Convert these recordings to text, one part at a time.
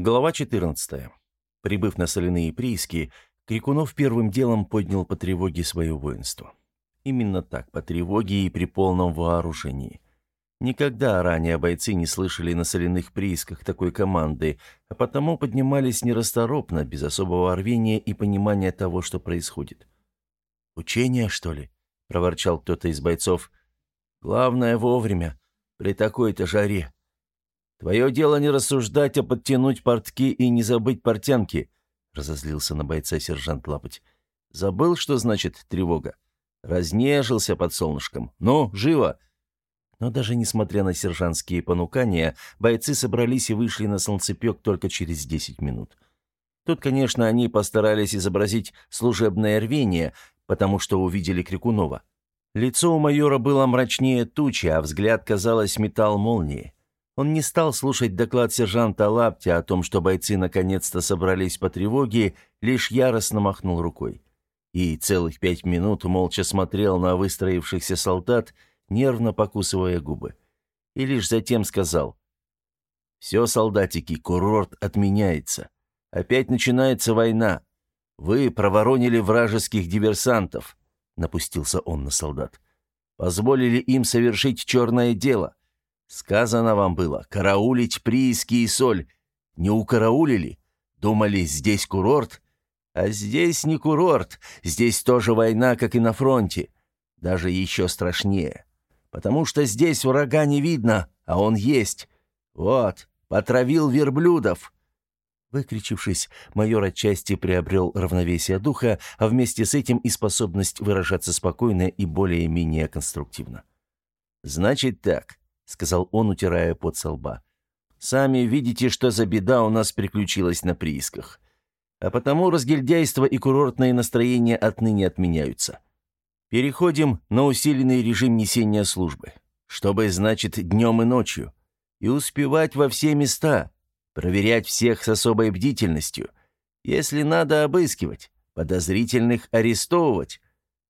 Глава 14. Прибыв на соляные прииски, Крикунов первым делом поднял по тревоге свое воинство. Именно так, по тревоге и при полном вооружении. Никогда ранее бойцы не слышали на соляных приисках такой команды, а потому поднимались нерасторопно, без особого рвения и понимания того, что происходит. «Учение, что ли?» — проворчал кто-то из бойцов. «Главное вовремя, при такой-то жаре», Твое дело не рассуждать, а подтянуть портки и не забыть портянки», — разозлился на бойца сержант Лапоть. «Забыл, что значит тревога? Разнежился под солнышком. Ну, живо!» Но даже несмотря на сержантские понукания, бойцы собрались и вышли на солнцепек только через десять минут. Тут, конечно, они постарались изобразить служебное рвение, потому что увидели Крикунова. Лицо у майора было мрачнее тучи, а взгляд, казалось, металл молнии. Он не стал слушать доклад сержанта Лапти о том, что бойцы наконец-то собрались по тревоге, лишь яростно махнул рукой. И целых пять минут молча смотрел на выстроившихся солдат, нервно покусывая губы. И лишь затем сказал, «Все, солдатики, курорт отменяется. Опять начинается война. Вы проворонили вражеских диверсантов», — напустился он на солдат. «Позволили им совершить черное дело. Сказано вам было, караулить прииски и соль. Не укараулили? Думали, здесь курорт? А здесь не курорт, здесь тоже война, как и на фронте. Даже еще страшнее. Потому что здесь врага не видно, а он есть. Вот, потравил верблюдов. Выкричившись, майор отчасти приобрел равновесие духа, а вместе с этим и способность выражаться спокойно и более-менее конструктивно. «Значит так сказал он, утирая пот со лба. «Сами видите, что за беда у нас приключилась на приисках. А потому разгильдяйство и курортное настроение отныне отменяются. Переходим на усиленный режим несения службы. Чтобы, значит, днем и ночью. И успевать во все места. Проверять всех с особой бдительностью. Если надо обыскивать, подозрительных арестовывать.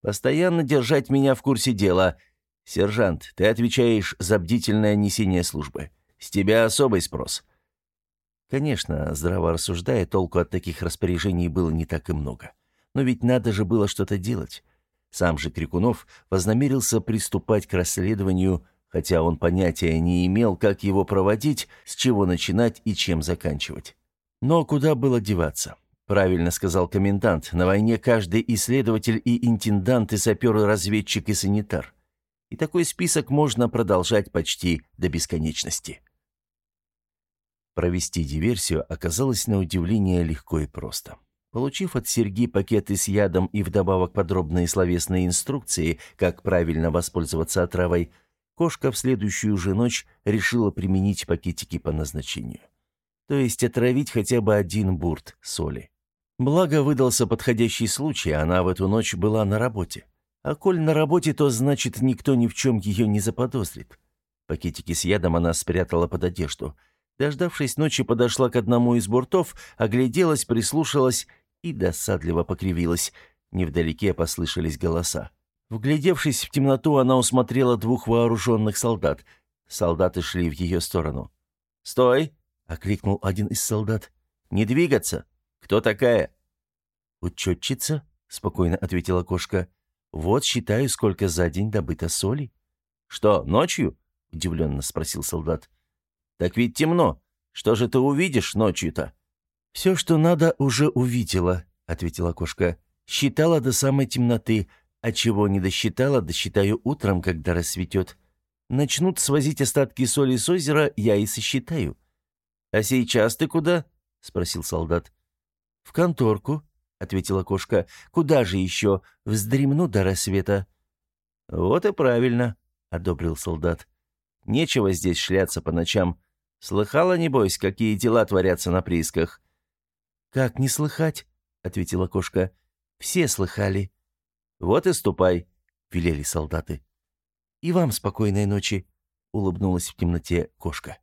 Постоянно держать меня в курсе дела – «Сержант, ты отвечаешь за бдительное несение службы. С тебя особый спрос». Конечно, здраво рассуждая, толку от таких распоряжений было не так и много. Но ведь надо же было что-то делать. Сам же Крикунов вознамерился приступать к расследованию, хотя он понятия не имел, как его проводить, с чего начинать и чем заканчивать. Но куда было деваться? Правильно сказал комендант, на войне каждый исследователь и интендант, и сапер, и разведчик, и санитар. И такой список можно продолжать почти до бесконечности. Провести диверсию оказалось на удивление легко и просто. Получив от Серги пакеты с ядом и вдобавок подробные словесные инструкции, как правильно воспользоваться отравой, кошка в следующую же ночь решила применить пакетики по назначению. То есть отравить хотя бы один бурт соли. Благо выдался подходящий случай, она в эту ночь была на работе. А коль на работе, то значит, никто ни в чем ее не заподозрит. Пакетики с ядом она спрятала под одежду. Дождавшись ночи, подошла к одному из бортов, огляделась, прислушалась и досадливо покривилась. Невдалеке послышались голоса. Вглядевшись в темноту, она усмотрела двух вооруженных солдат. Солдаты шли в ее сторону. «Стой!» — окликнул один из солдат. «Не двигаться! Кто такая?» «Учетчица?» — спокойно ответила кошка. Вот считаю, сколько за день добыто соли. Что, ночью? удивленно спросил солдат. Так ведь темно. Что же ты увидишь ночью-то? Все, что надо, уже увидела, ответила кошка. Считала до самой темноты, а чего не досчитала, досчитаю утром, когда рассветет. Начнут свозить остатки соли с озера, я и сосчитаю. А сейчас ты куда? спросил солдат. В конторку, — ответила кошка. «Куда же еще? Вздремну до рассвета». «Вот и правильно», — одобрил солдат. «Нечего здесь шляться по ночам. Слыхала, небось, какие дела творятся на приисках?» «Как не слыхать?» — ответила кошка. «Все слыхали». «Вот и ступай», — велели солдаты. «И вам спокойной ночи», — улыбнулась в темноте кошка.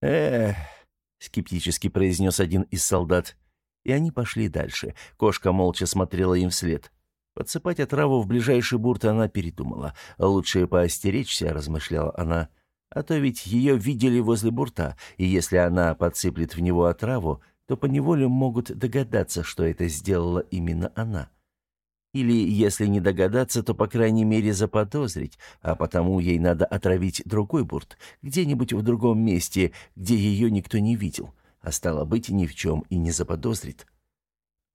«Эх», — скептически произнес один из солдат, — и они пошли дальше. Кошка молча смотрела им вслед. Подсыпать отраву в ближайший бурт она передумала. Лучше поостеречься, размышляла она. А то ведь ее видели возле бурта, и если она подсыплет в него отраву, то поневоле могут догадаться, что это сделала именно она. Или, если не догадаться, то, по крайней мере, заподозрить, а потому ей надо отравить другой бурт, где-нибудь в другом месте, где ее никто не видел, а стало быть, ни в чем и не заподозрит.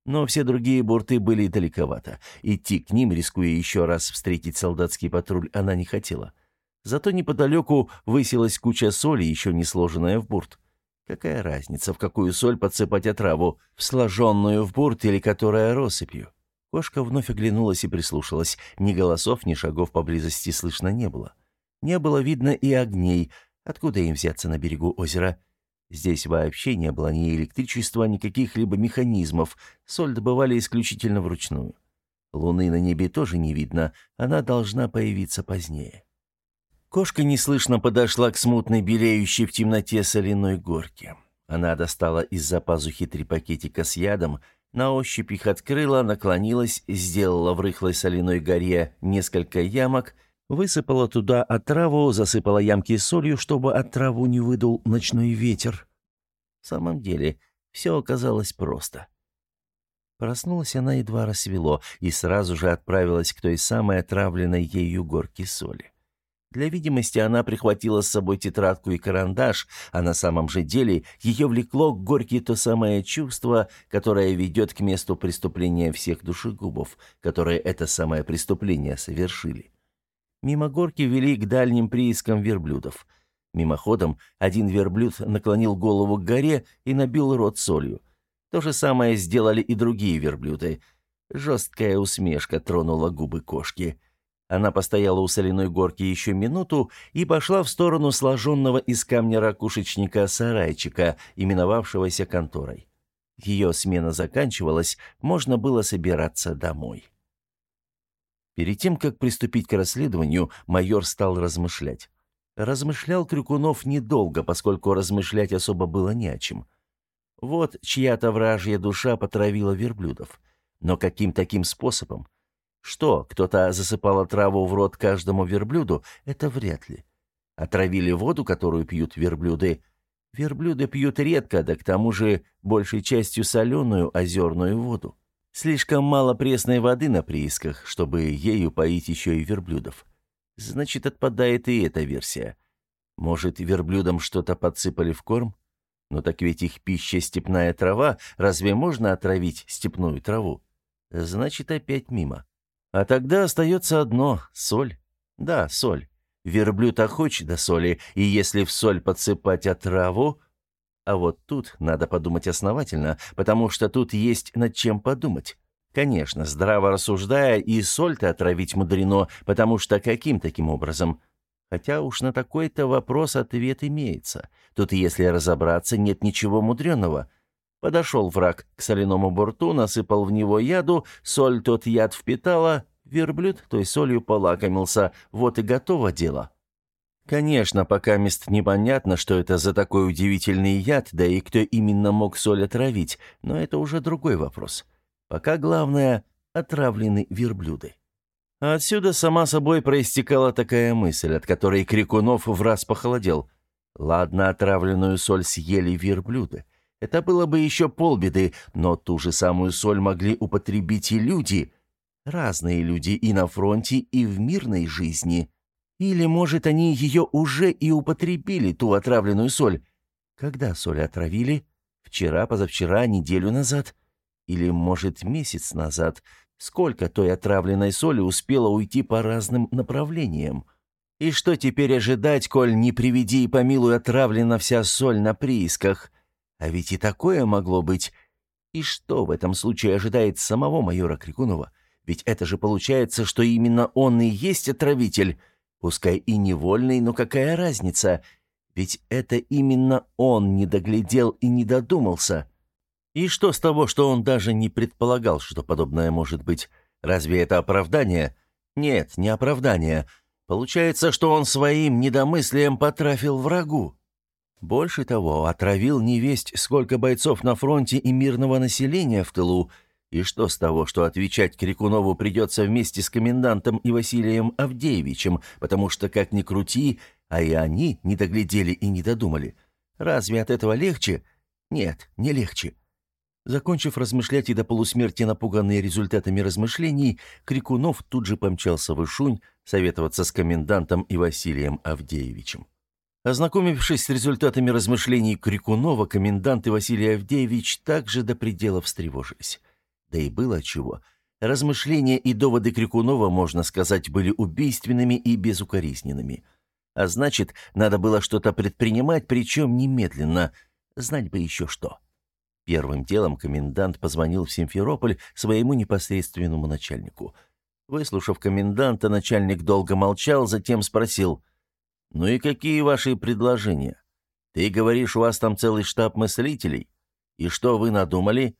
Но все другие бурты были далековато. Идти к ним, рискуя еще раз встретить солдатский патруль, она не хотела. Зато неподалеку высилась куча соли, еще не сложенная в бурт. Какая разница, в какую соль подсыпать отраву, в сложенную в бурт или которая россыпью? Кошка вновь оглянулась и прислушалась. Ни голосов, ни шагов поблизости слышно не было. Не было видно и огней. Откуда им взяться на берегу озера? Здесь вообще не было ни электричества, ни каких-либо механизмов. Соль добывали исключительно вручную. Луны на небе тоже не видно, она должна появиться позднее. Кошка неслышно подошла к смутной белеющей в темноте соляной горке. Она достала из-за пазухи три пакетика с ядом, на ощупь их открыла, наклонилась, сделала в рыхлой соляной горе несколько ямок — Высыпала туда отраву, засыпала ямки солью, чтобы отраву не выдул ночной ветер. В самом деле, все оказалось просто. Проснулась она едва рассвело и сразу же отправилась к той самой отравленной ею горке соли. Для видимости она прихватила с собой тетрадку и карандаш, а на самом же деле ее влекло к горке то самое чувство, которое ведет к месту преступления всех душегубов, которые это самое преступление совершили. Мимо горки вели к дальним приискам верблюдов. Мимоходом один верблюд наклонил голову к горе и набил рот солью. То же самое сделали и другие верблюды. Жесткая усмешка тронула губы кошки. Она постояла у соляной горки еще минуту и пошла в сторону сложенного из камня ракушечника сарайчика, именовавшегося конторой. Ее смена заканчивалась, можно было собираться домой. Перед тем, как приступить к расследованию, майор стал размышлять. Размышлял Крюкунов недолго, поскольку размышлять особо было не о чем. Вот чья-то вражья душа потравила верблюдов. Но каким таким способом? Что, кто-то засыпал траву в рот каждому верблюду? Это вряд ли. Отравили воду, которую пьют верблюды. Верблюды пьют редко, да к тому же большей частью соленую озерную воду. Слишком мало пресной воды на приисках, чтобы ею поить еще и верблюдов. Значит, отпадает и эта версия. Может, верблюдам что-то подсыпали в корм? Но так ведь их пища степная трава, разве можно отравить степную траву? Значит, опять мимо. А тогда остается одно — соль. Да, соль. Верблюд охоч до соли, и если в соль подсыпать отраву, а вот тут надо подумать основательно, потому что тут есть над чем подумать. Конечно, здраво рассуждая, и соль-то отравить мудрено, потому что каким таким образом? Хотя уж на такой-то вопрос ответ имеется. Тут, если разобраться, нет ничего мудреного. Подошел враг к соляному борту, насыпал в него яду, соль тот яд впитала, верблюд той солью полакомился, вот и готово дело. Конечно, пока мест непонятно, что это за такой удивительный яд, да и кто именно мог соль отравить, но это уже другой вопрос. Пока главное — отравлены верблюды. А отсюда сама собой проистекала такая мысль, от которой Крикунов в раз похолодел. Ладно, отравленную соль съели верблюды. Это было бы еще полбеды, но ту же самую соль могли употребить и люди. Разные люди и на фронте, и в мирной жизни — или, может, они ее уже и употребили, ту отравленную соль? Когда соль отравили? Вчера, позавчера, неделю назад? Или, может, месяц назад? Сколько той отравленной соли успело уйти по разным направлениям? И что теперь ожидать, коль не приведи и помилуй отравлена вся соль на приисках? А ведь и такое могло быть. И что в этом случае ожидает самого майора Крикунова? Ведь это же получается, что именно он и есть отравитель — Пускай и невольный, но какая разница? Ведь это именно он не доглядел и не додумался. И что с того, что он даже не предполагал, что подобное может быть? Разве это оправдание? Нет, не оправдание. Получается, что он своим недомыслием потрафил врагу. Больше того, отравил невесть сколько бойцов на фронте и мирного населения в тылу, и что с того, что отвечать Крикунову придется вместе с комендантом и Василием Авдеевичем, потому что, как ни крути, а и они не доглядели и не додумали. Разве от этого легче? Нет, не легче. Закончив размышлять и до полусмерти напуганный результатами размышлений, Крикунов тут же помчался в Ишунь советоваться с комендантом и Василием Авдеевичем. Ознакомившись с результатами размышлений Крикунова, комендант и Василий Авдеевич также до предела встревожились. Да и было чего. Размышления и доводы Крикунова, можно сказать, были убийственными и безукоризненными. А значит, надо было что-то предпринимать, причем немедленно. Знать бы еще что. Первым делом комендант позвонил в Симферополь своему непосредственному начальнику. Выслушав коменданта, начальник долго молчал, затем спросил, «Ну и какие ваши предложения? Ты говоришь, у вас там целый штаб мыслителей? И что вы надумали?»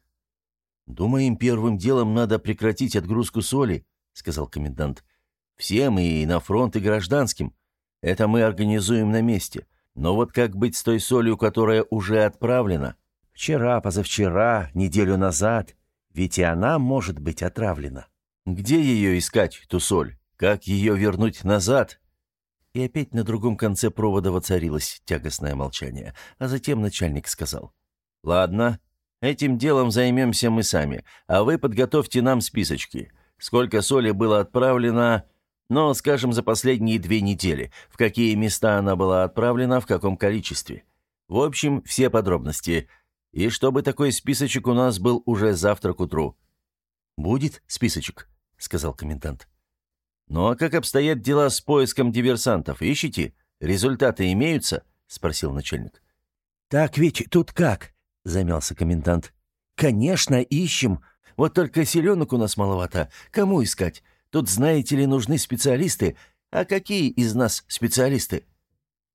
«Думаем, первым делом надо прекратить отгрузку соли», — сказал комендант. «Всем и на фронт, и гражданским. Это мы организуем на месте. Но вот как быть с той солью, которая уже отправлена?» Вчера, позавчера, неделю назад. Ведь и она может быть отравлена. Где ее искать, ту соль? Как ее вернуть назад? И опять на другом конце провода воцарилось тягостное молчание, а затем начальник сказал. «Ладно, этим делом займемся мы сами, а вы подготовьте нам списочки. Сколько соли было отправлено, ну, скажем, за последние две недели, в какие места она была отправлена, в каком количестве. В общем, все подробности – и чтобы такой списочек у нас был уже завтра к утру». «Будет списочек», — сказал комендант. «Ну а как обстоят дела с поиском диверсантов? Ищите? Результаты имеются?» — спросил начальник. «Так ведь тут как?» — замялся комендант. «Конечно, ищем. Вот только селенок у нас маловато. Кому искать? Тут, знаете ли, нужны специалисты. А какие из нас специалисты?»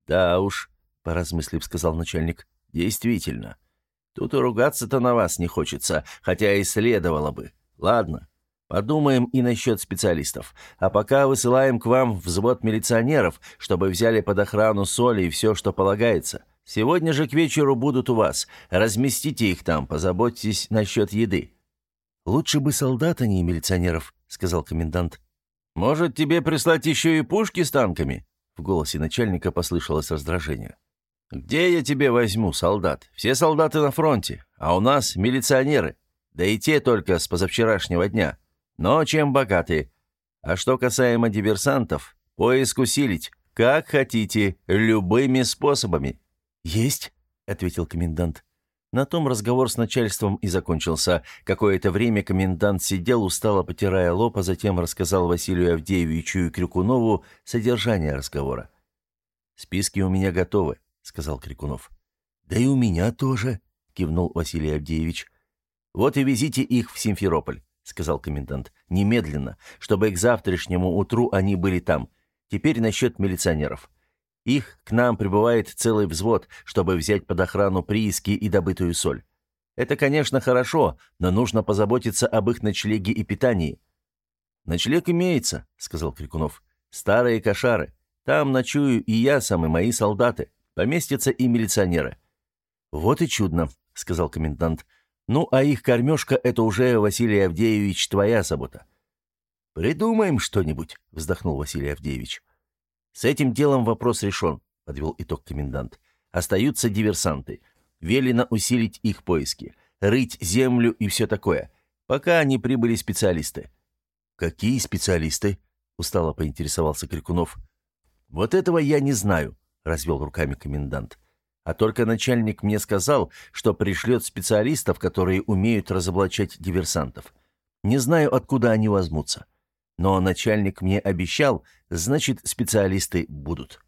«Да уж», — поразмыслив, сказал начальник. «Действительно. Тут и ругаться-то на вас не хочется, хотя и следовало бы. Ладно, подумаем и насчет специалистов. А пока высылаем к вам взвод милиционеров, чтобы взяли под охрану соли и все, что полагается. Сегодня же к вечеру будут у вас. Разместите их там, позаботьтесь насчет еды». «Лучше бы солдат, а не милиционеров», — сказал комендант. «Может, тебе прислать еще и пушки с танками?» В голосе начальника послышалось раздражение. «Где я тебе возьму, солдат? Все солдаты на фронте, а у нас милиционеры. Да и те только с позавчерашнего дня. Но чем богатые. А что касаемо диверсантов, поиск усилить. Как хотите, любыми способами». «Есть», — ответил комендант. На том разговор с начальством и закончился. Какое-то время комендант сидел, устало потирая лоб, а затем рассказал Василию Авдеевичу и Крюкунову содержание разговора. «Списки у меня готовы сказал Крикунов. «Да и у меня тоже», — кивнул Василий Авдеевич. «Вот и везите их в Симферополь», — сказал комендант. «Немедленно, чтобы к завтрашнему утру они были там. Теперь насчет милиционеров. Их к нам прибывает целый взвод, чтобы взять под охрану прииски и добытую соль. Это, конечно, хорошо, но нужно позаботиться об их ночлеге и питании». «Ночлег имеется», — сказал Крикунов. «Старые кошары. Там ночую и я сам, и мои солдаты. Поместятся и милиционеры». «Вот и чудно», — сказал комендант. «Ну, а их кормежка — это уже, Василий Авдеевич, твоя забота». «Придумаем что-нибудь», — вздохнул Василий Авдеевич. «С этим делом вопрос решен», — подвел итог комендант. «Остаются диверсанты. Велено усилить их поиски, рыть землю и все такое, пока не прибыли специалисты». «Какие специалисты?» — устало поинтересовался Крикунов. «Вот этого я не знаю», развел руками комендант. А только начальник мне сказал, что пришлет специалистов, которые умеют разоблачать диверсантов. Не знаю, откуда они возьмутся. Но начальник мне обещал, значит, специалисты будут.